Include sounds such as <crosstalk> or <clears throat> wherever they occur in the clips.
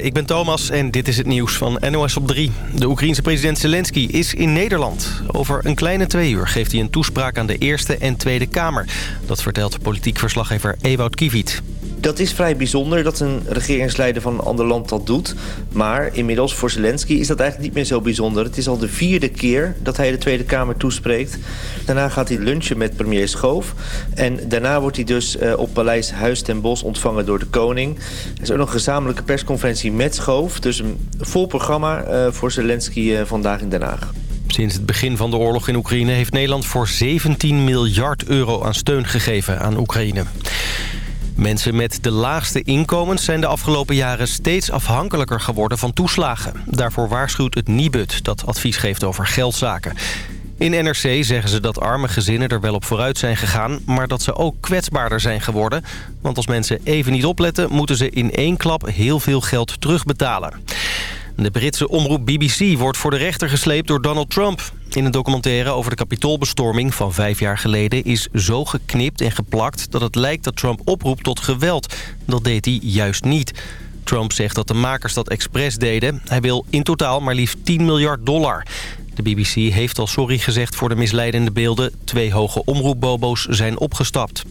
Ik ben Thomas en dit is het nieuws van NOS op 3. De Oekraïense president Zelensky is in Nederland. Over een kleine twee uur geeft hij een toespraak aan de Eerste en Tweede Kamer. Dat vertelt politiek verslaggever Ewout Kiviet. Dat is vrij bijzonder dat een regeringsleider van een ander land dat doet. Maar inmiddels voor Zelensky is dat eigenlijk niet meer zo bijzonder. Het is al de vierde keer dat hij de Tweede Kamer toespreekt. Daarna gaat hij lunchen met premier Schoof. En daarna wordt hij dus uh, op Paleis Huis ten Bosch ontvangen door de koning. Er is ook nog een gezamenlijke persconferentie met Schoof. Dus een vol programma uh, voor Zelensky uh, vandaag in Den Haag. Sinds het begin van de oorlog in Oekraïne heeft Nederland voor 17 miljard euro aan steun gegeven aan Oekraïne. Mensen met de laagste inkomens zijn de afgelopen jaren steeds afhankelijker geworden van toeslagen. Daarvoor waarschuwt het Nibud dat advies geeft over geldzaken. In NRC zeggen ze dat arme gezinnen er wel op vooruit zijn gegaan... maar dat ze ook kwetsbaarder zijn geworden. Want als mensen even niet opletten... moeten ze in één klap heel veel geld terugbetalen. De Britse omroep BBC wordt voor de rechter gesleept door Donald Trump. In een documentaire over de kapitoolbestorming van vijf jaar geleden... is zo geknipt en geplakt dat het lijkt dat Trump oproept tot geweld. Dat deed hij juist niet. Trump zegt dat de makers dat expres deden. Hij wil in totaal maar liefst 10 miljard dollar. De BBC heeft al sorry gezegd voor de misleidende beelden. Twee hoge omroepbobo's zijn opgestapt.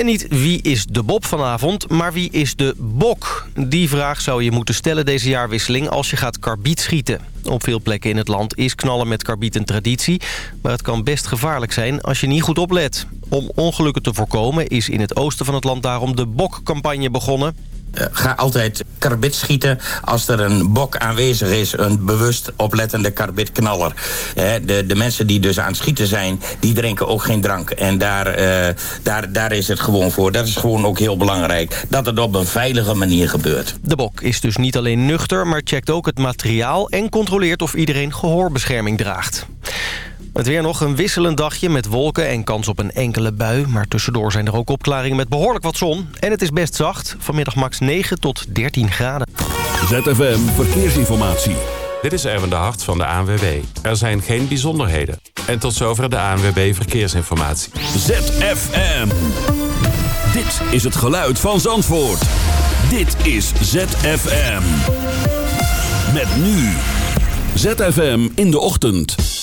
En niet wie is de Bob vanavond, maar wie is de Bok? Die vraag zou je moeten stellen deze jaarwisseling als je gaat karbiet schieten. Op veel plekken in het land is knallen met karbiet een traditie... maar het kan best gevaarlijk zijn als je niet goed oplet. Om ongelukken te voorkomen is in het oosten van het land daarom de Bok-campagne begonnen. Uh, ga altijd karbit schieten als er een bok aanwezig is. Een bewust oplettende karbitknaller. De, de mensen die dus aan het schieten zijn, die drinken ook geen drank. En daar, uh, daar, daar is het gewoon voor. Dat is gewoon ook heel belangrijk. Dat het op een veilige manier gebeurt. De bok is dus niet alleen nuchter, maar checkt ook het materiaal... en controleert of iedereen gehoorbescherming draagt. Het weer nog een wisselend dagje met wolken en kans op een enkele bui. Maar tussendoor zijn er ook opklaringen met behoorlijk wat zon. En het is best zacht. Vanmiddag max 9 tot 13 graden. ZFM Verkeersinformatie. Dit is Erwin de Hart van de ANWB. Er zijn geen bijzonderheden. En tot zover de ANWB Verkeersinformatie. ZFM. Dit is het geluid van Zandvoort. Dit is ZFM. Met nu. ZFM in de ochtend.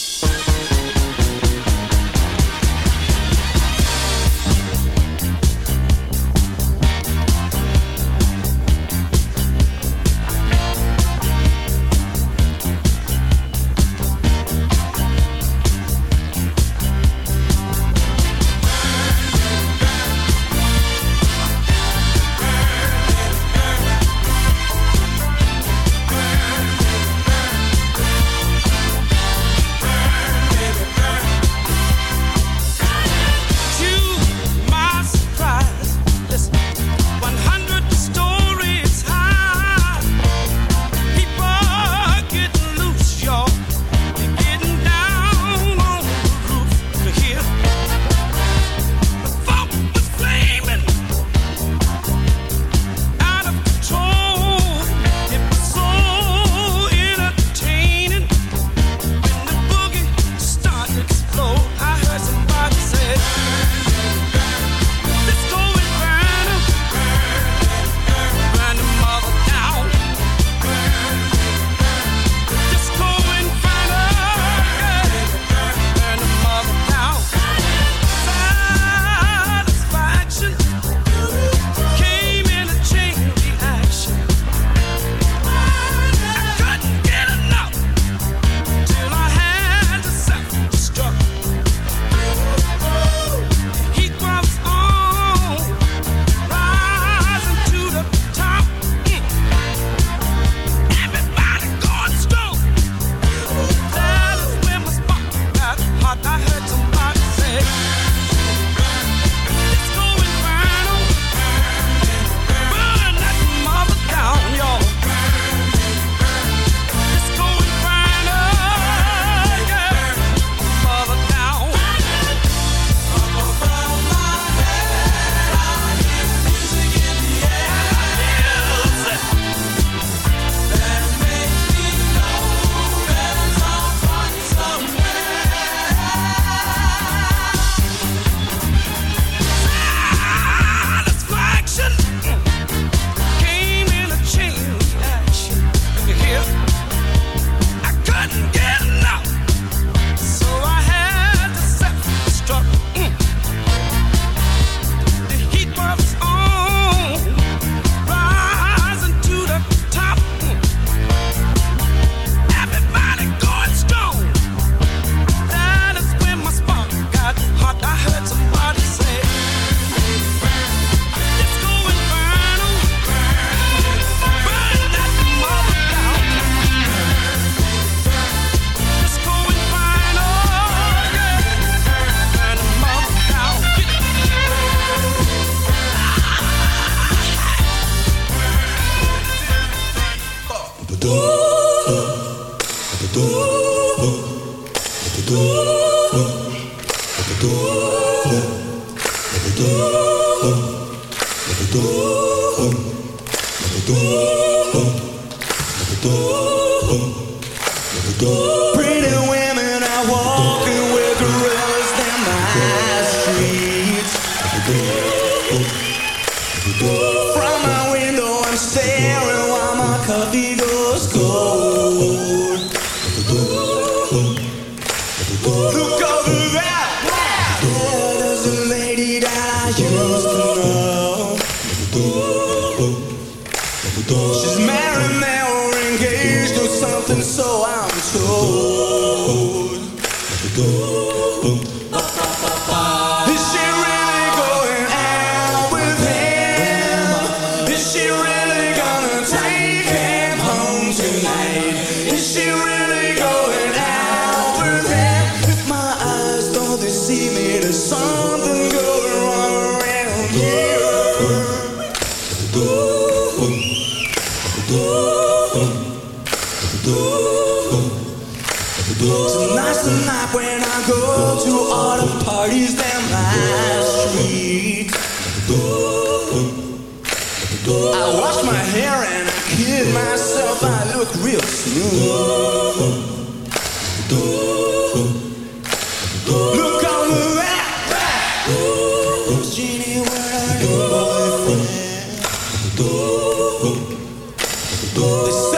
Walls.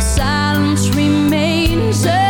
silence remains.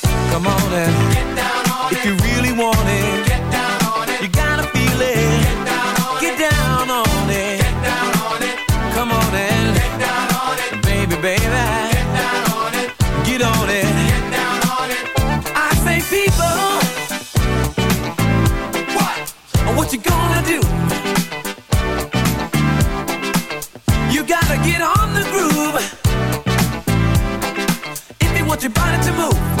Come on and Get down on if it. you really want it, get down on it. You gotta feel it. Get down on get it. Down on it. Get down on it. Come on and get down on it. Baby, baby. Get down on it. Get on it. Get down on it. I say people. What? What you gonna do? You gotta get on the groove. If you want your body to move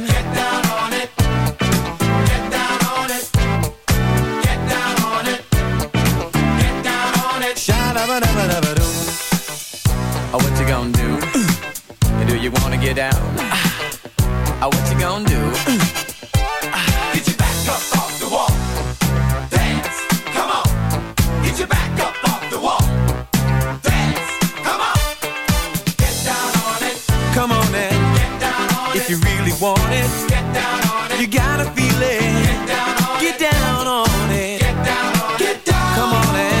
Oh, what you gonna do? <clears throat> Do you wanna get down? Oh, what you gonna do? Get your back up off the wall. Dance, come on. Get your back up off the wall. Dance, come on. Get down on it. Come on and get down on it. If you really want it, get down on it. You gotta feel it. Get down on get it. Down on it. Get down on it. Come on and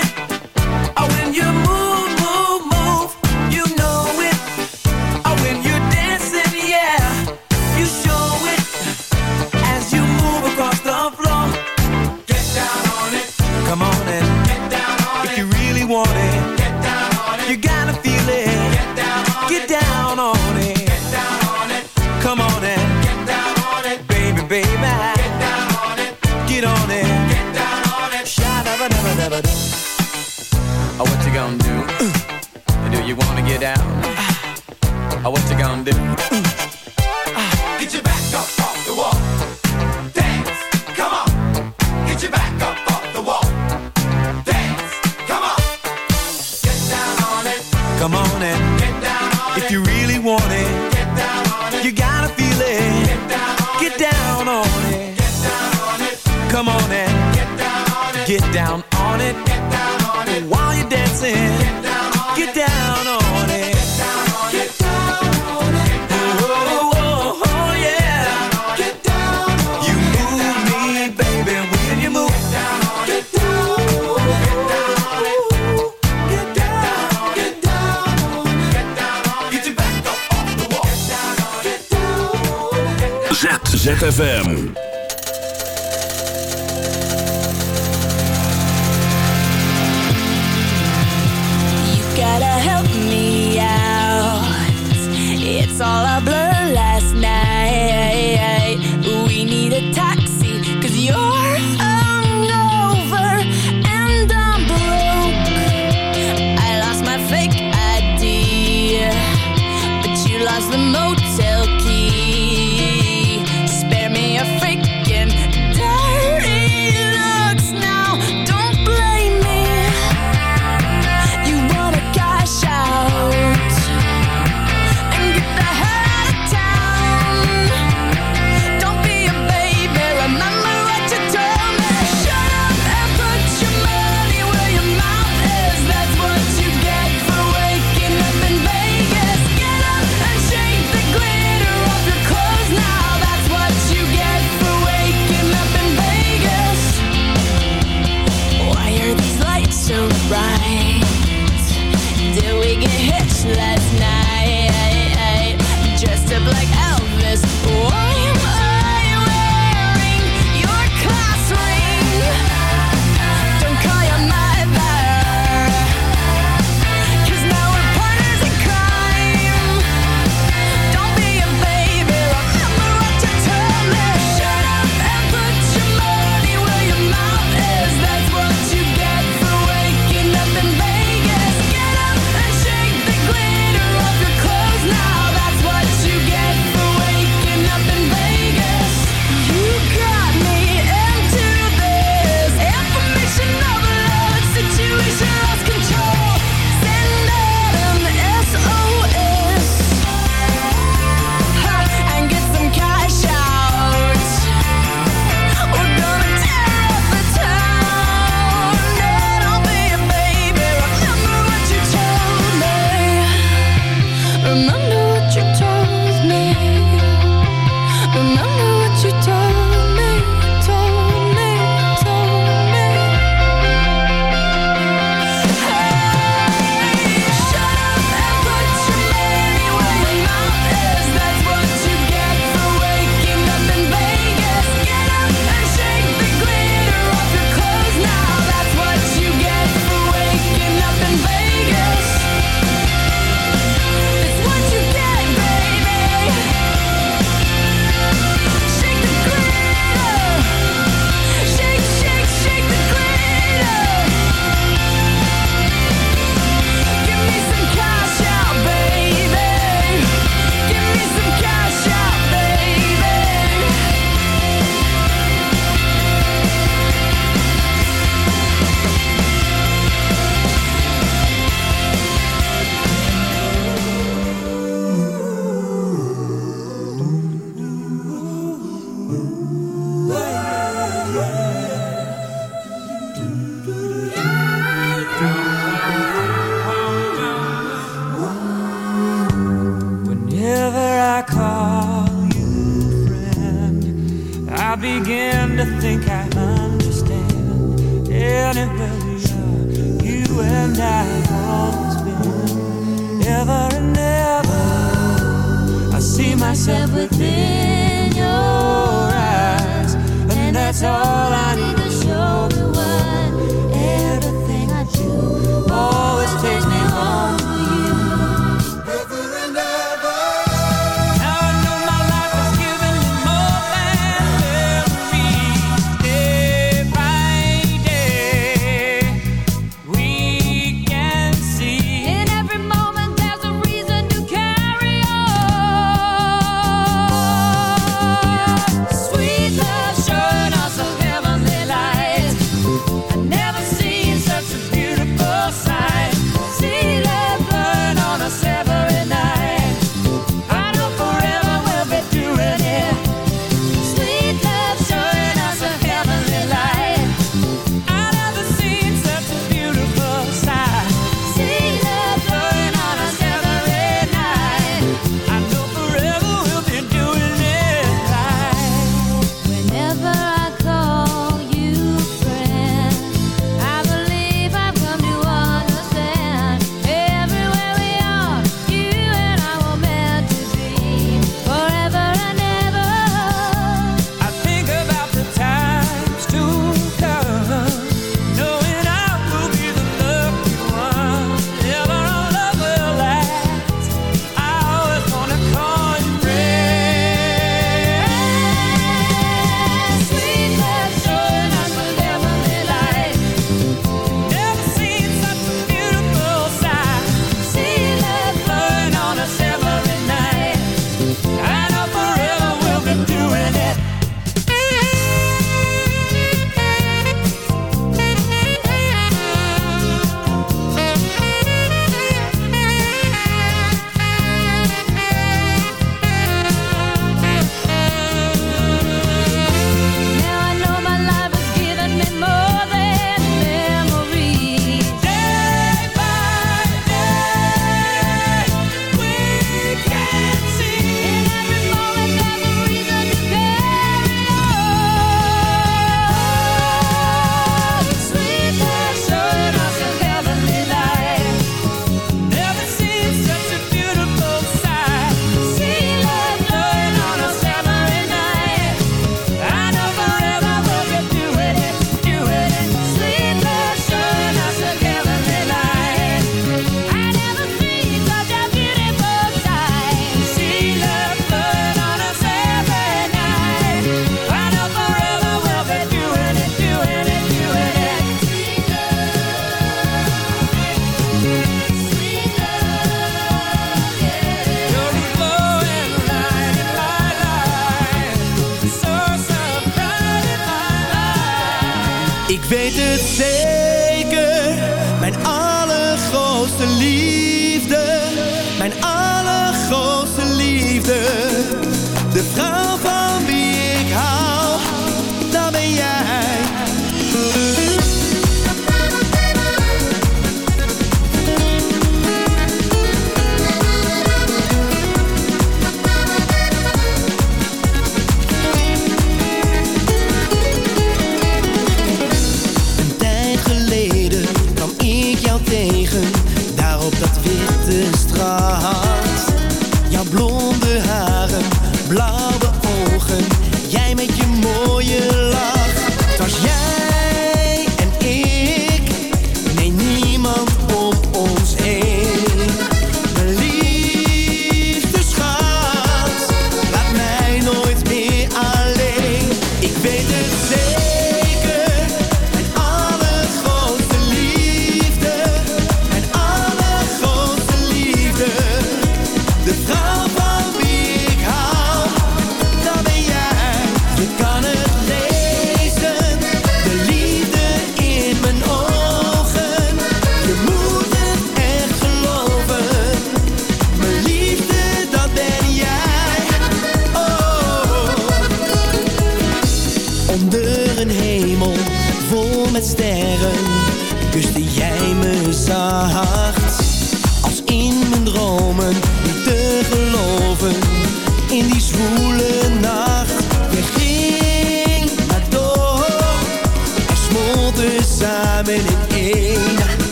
you down. Uh, oh, what you gonna do? ZFM. You and I always been, ever and ever. I see myself within your eyes, and that's all I need.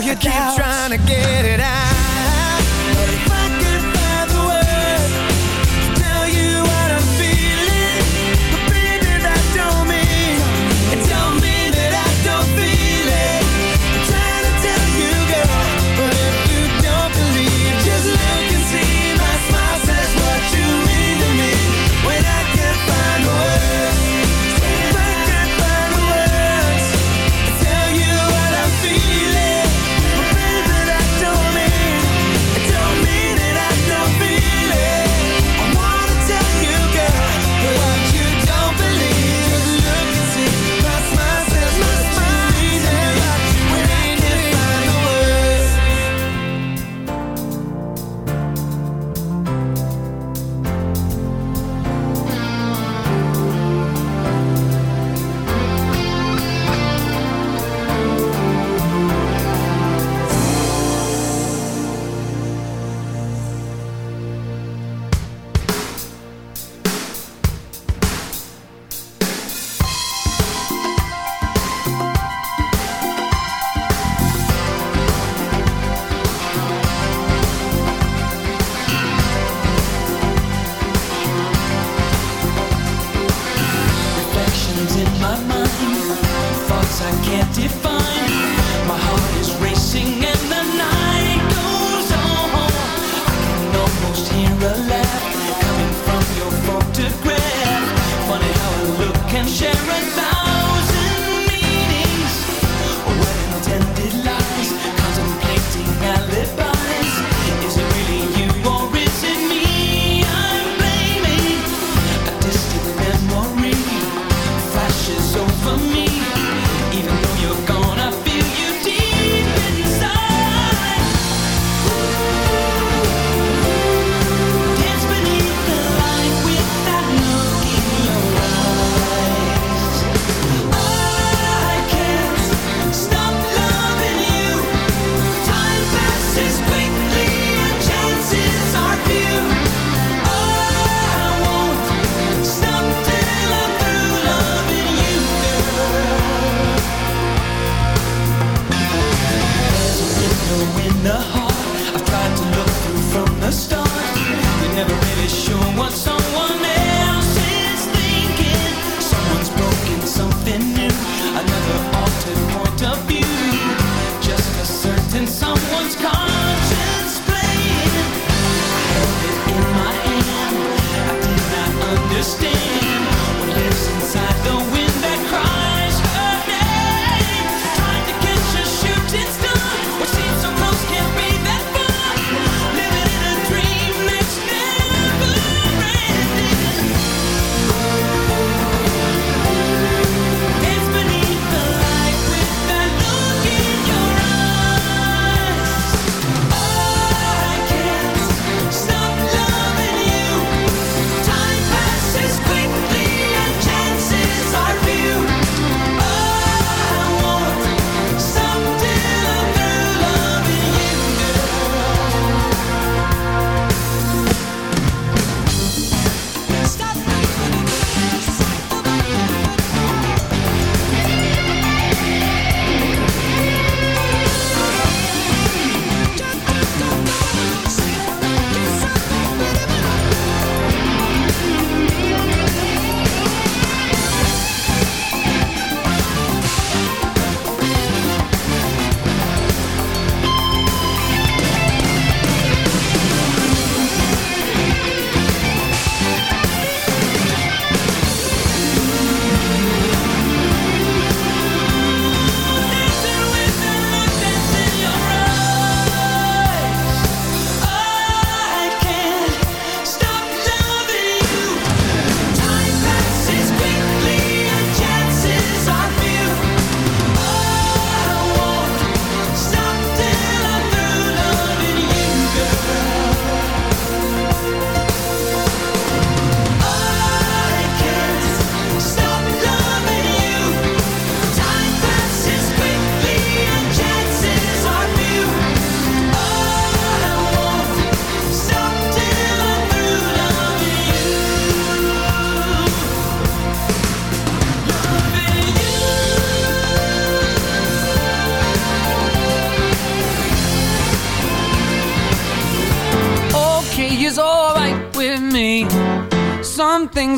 Your Keep trying to get it out.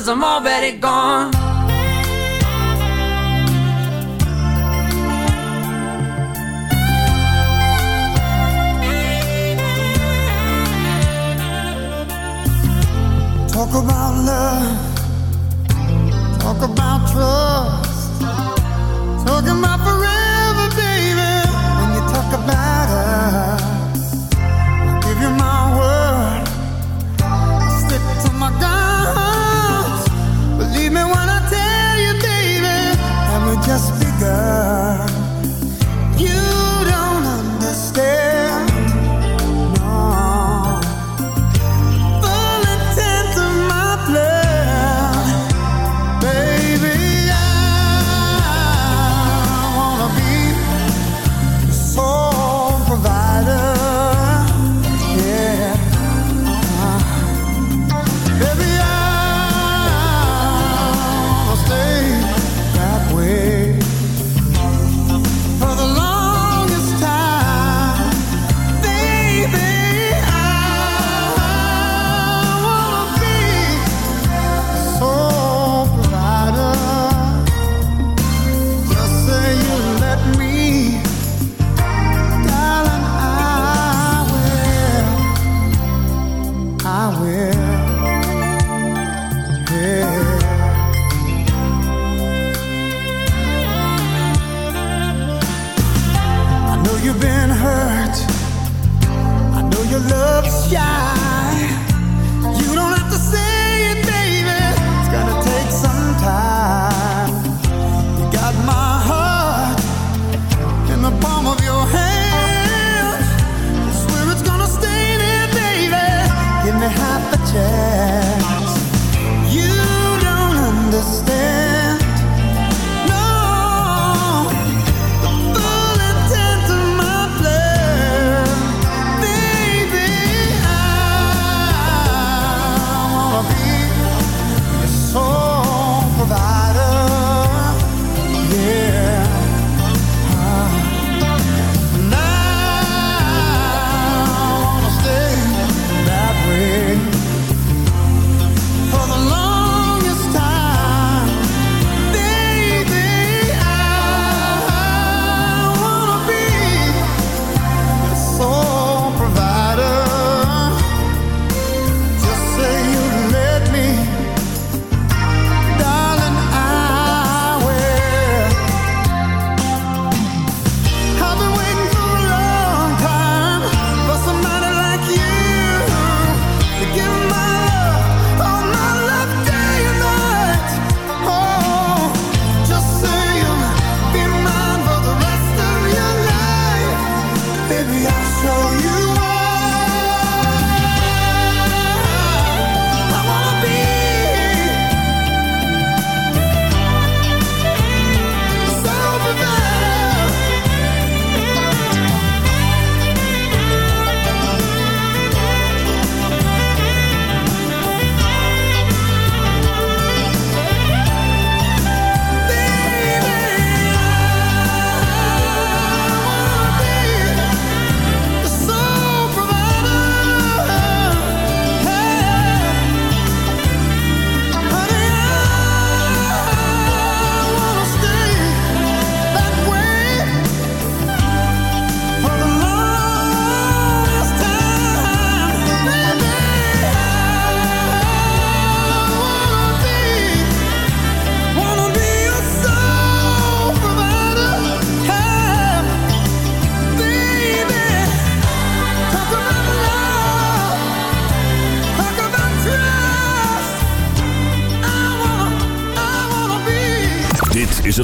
cause I'm already gone. Talk about love, talk about trust, Talk about forever. Yeah.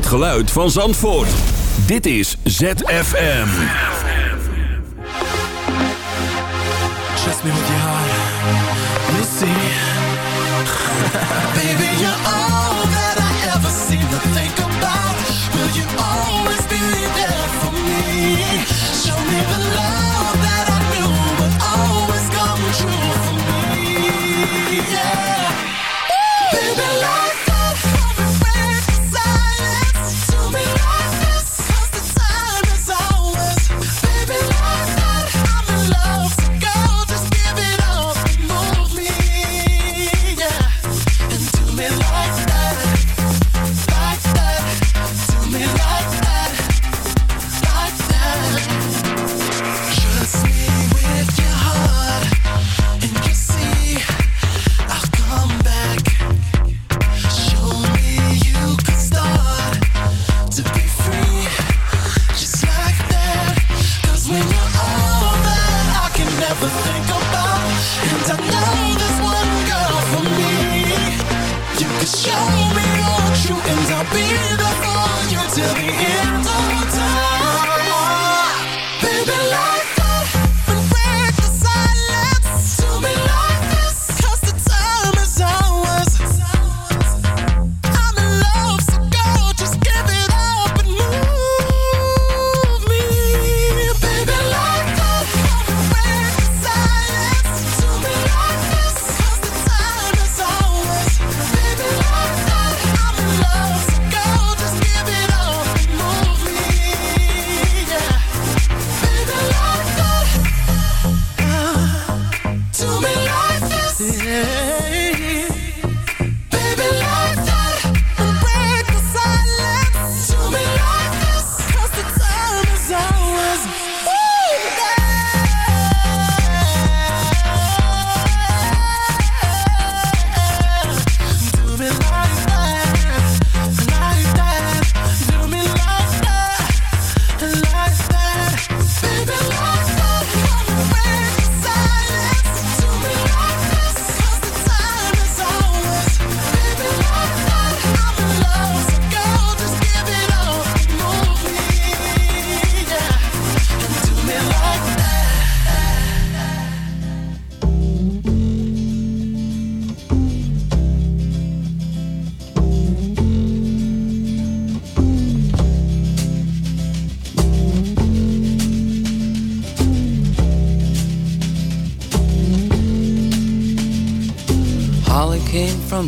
Geluid van Zandvoort. Dit is ZFM. Trust me with your heart. You'll see. <laughs> Baby, you're all that I ever seem to think about. Will you always be there for me? Show me the love that I knew would always come true for me. Yeah. Baby, like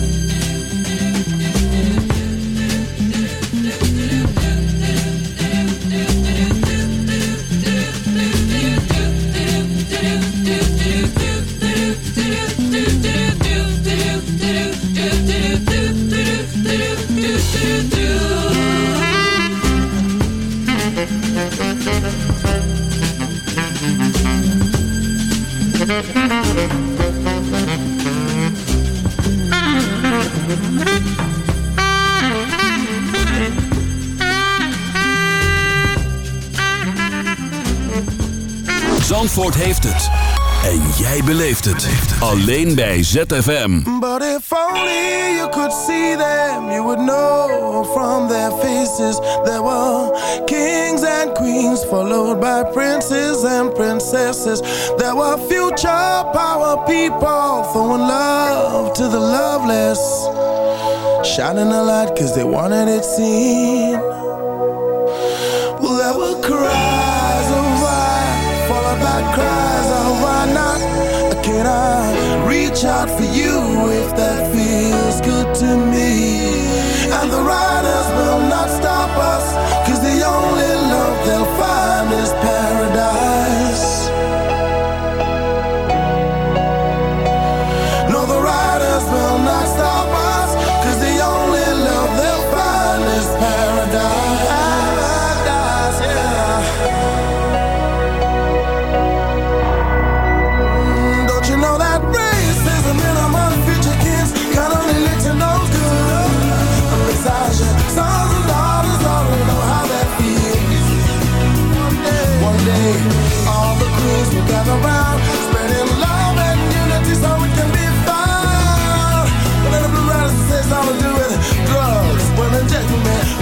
Zandvoort beleeft het. Alleen bij ZFM. But if only you could see them, you would know from their faces there were kings and queens, followed by princes and princesses. There were future power people throwing love to the loveless, shining a light because they wanted it seen. Well, there were cries of why, followed by cries of reach out for you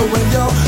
when you're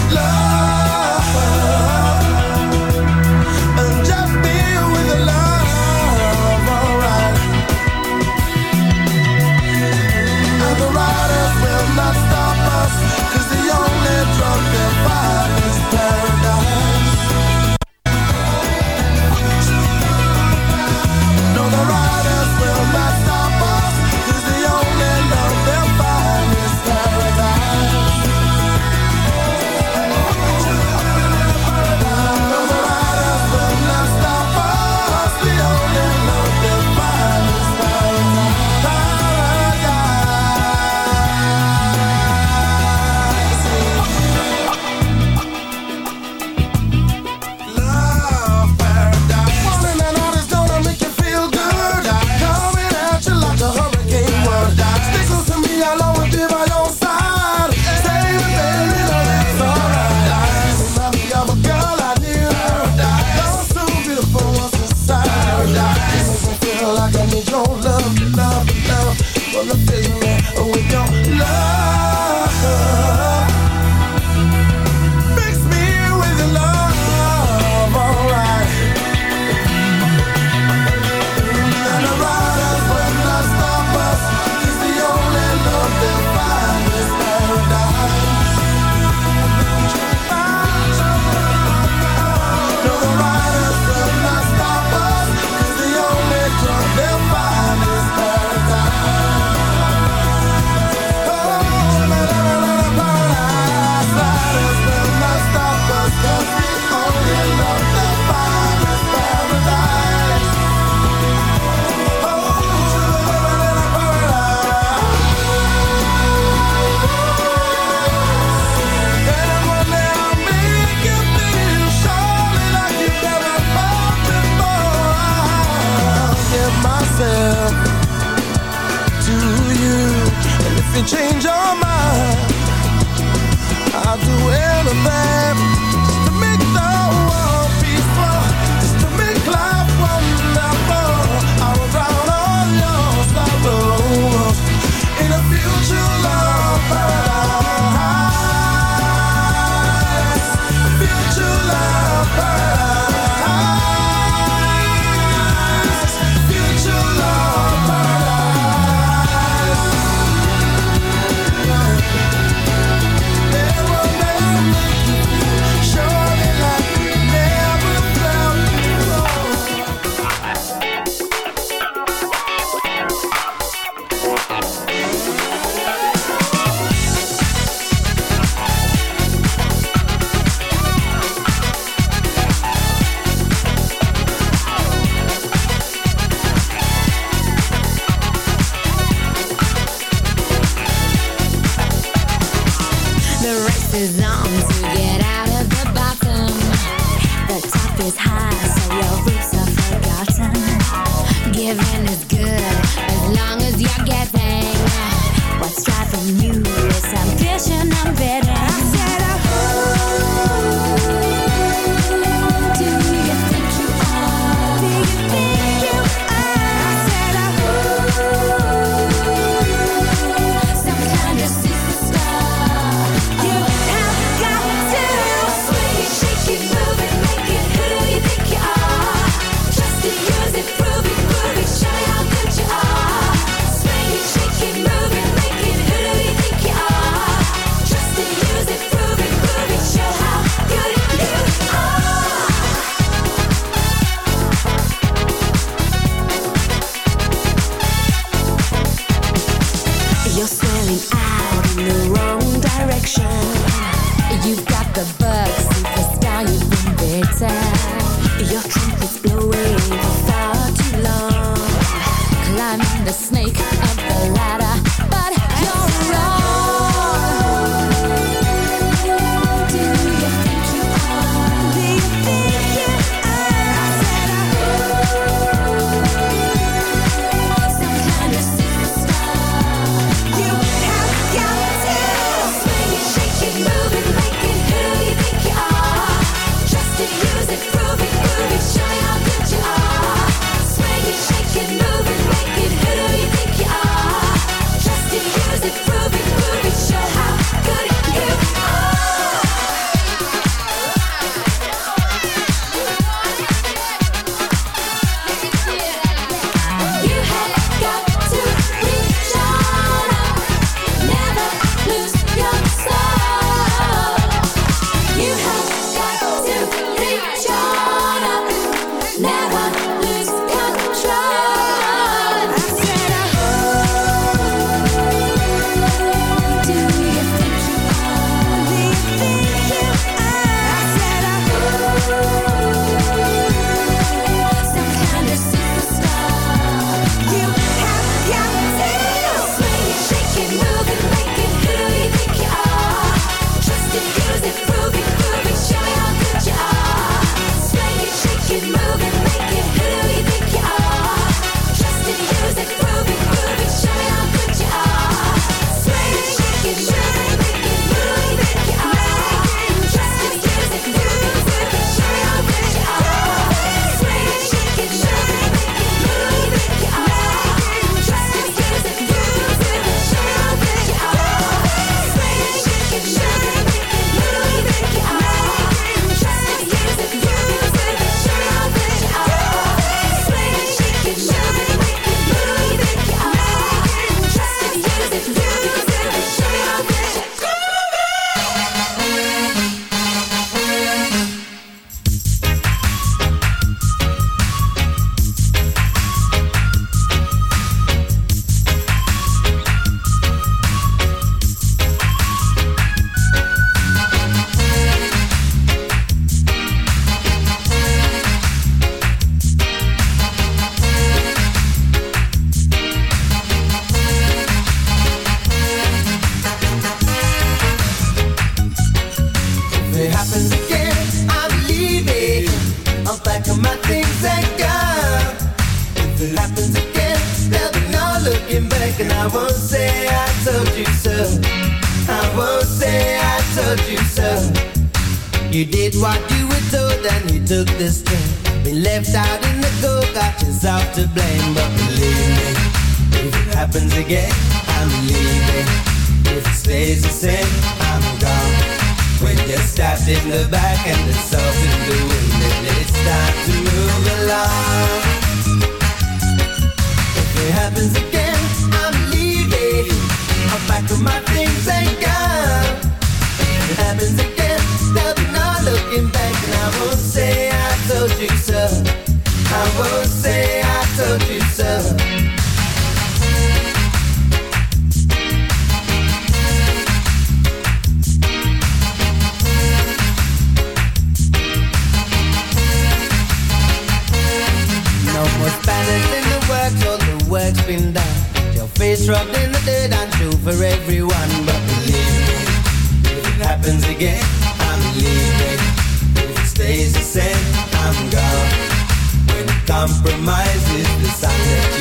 Compromises is decided